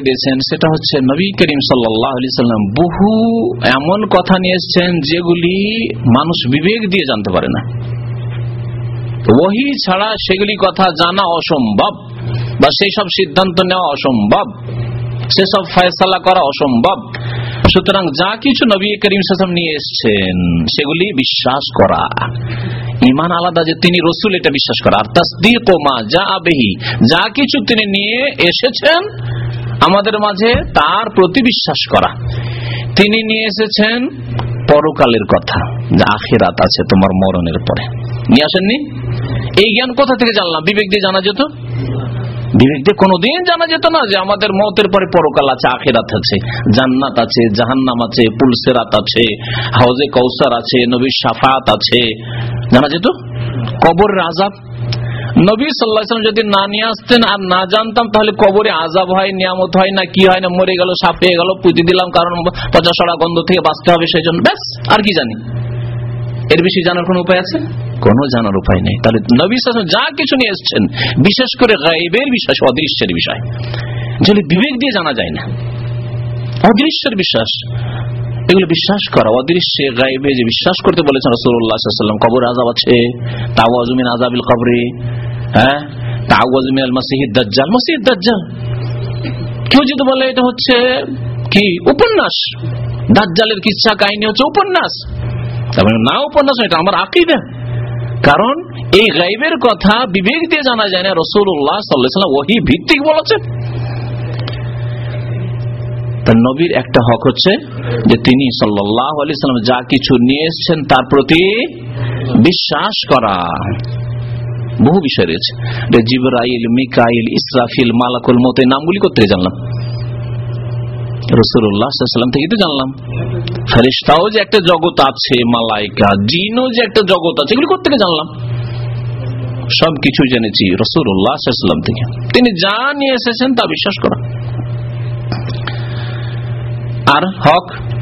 দিয়েছেন, সেটা হচ্ছে নবী করিম সাল্লাম বহু এমন কথা নিয়ে এসছেন যেগুলি মানুষ বিবেক দিয়ে জানতে পারে না। ওহি ছাড়া সেগুলি কথা জানা অসম্ভব বা সেই সব সিদ্ধান্ত নেওয়া অসম্ভব সেসব ফয়সালা করা অসম্ভব। সুতরাং যা কিছু নবী করিম সাসম নিয়ে এসছেন, সেগুলি বিশ্বাস করা। ইমান আলাদা যে তিনি রসুল, এটা বিশ্বাস করা। আর তাসদিক মা যা আবেহি যা কিছু তিনি নিয়ে এসেছেন আমাদের মাঝে তার প্রতি বিশ্বাস করা। তিনি নিয়ে এসেছেন পরকালের কথা, যে আখেরাত আছে তোমার মরণের পরে। নিয়ে আসেননি? এই জ্ঞান কোথা থেকে জানলাম? বিবেক দিয়ে জানা যেত? বিবেক দিয়ে কোনোদিন জানা যেত না যে আমাদের মতের পরে পরকাল আছে, আখেরাত আছে, জান্নাত আছে, জাহান্নাম আছে, পুলসেরাত আছে হাউজে কৌসার আছে, নবীর সাফাত আছে। জানা যেত? কবরের আজাব নবী সাল্লাহাম যদি না নিয়ে আসতেন আর না জানতাম তাহলে কবরে আজাব হয় নিয়ামত হয় না কি হয় না মরে গেল সাপ পেয়ে গেল পুঁতি দিলাম কারণ পচা সড়া গন্ধ থেকে বাঁচতে হবে সেই জন্য ব্যাস আর কি জানি। এর বেশি জানার কোন উপায় আছে? কোন জানার উপায় নেই। তাহলে নবী যা কিছু নিয়ে এসছেন বিশেষ করে গাইবের বিষয় অদৃশ্যের বিষয় যেগুলি বিবেক দিয়ে জানা যায় না। অদৃশ্যের বিশ্বাস এগুলো বিশ্বাস করা অদৃশ্যে গাইবে যে বিশ্বাস করতে বলেছেন রসুল্লাহাম কবর আজাব আছে তাও আজমিন আজাবিল কবরে হ্যাঁ? তাও আজমিন মাসিহিদ দাজ্জাল। মাসিহিদ দাজ্জাল। কেউ যদি বলে এটা হচ্ছে কি উপন্যাস? দাজ্জালের কিচ্ছা কাহিনী হচ্ছে উপন্যাস। না উপন্যাস এটা আমার আকিদা। কারণ এই গাইবের কথা বিবেক দিয়ে জানা যায় না রসুল্লাহ সাল্লাম ওহি ভিত্তিক বলেছেন। নবীর একটা হক হচ্ছে যে তিনি সাল্লাহ আলিয়াল্লাম যা কিছু নিয়ে এসছেন তার প্রতি বিশ্বাস করা। বহু বিষয় রয়েছে। জিবরাইল, মিকাইল, ইসরাফিল, মালাকুল মত নামগুলি করতে জানলাম। রসুল্লাহাম থেকে তো জানলাম। ফেরিস্তাও যে একটা জগৎ আছে, মালাইকা, জিনও যে একটা জগৎ আছে, এগুলি জানলাম। সবকিছু জেনেছি রসুল্লাহাম থেকে। তিনি যা নিয়ে এসেছেন তা বিশ্বাস করা। আর হক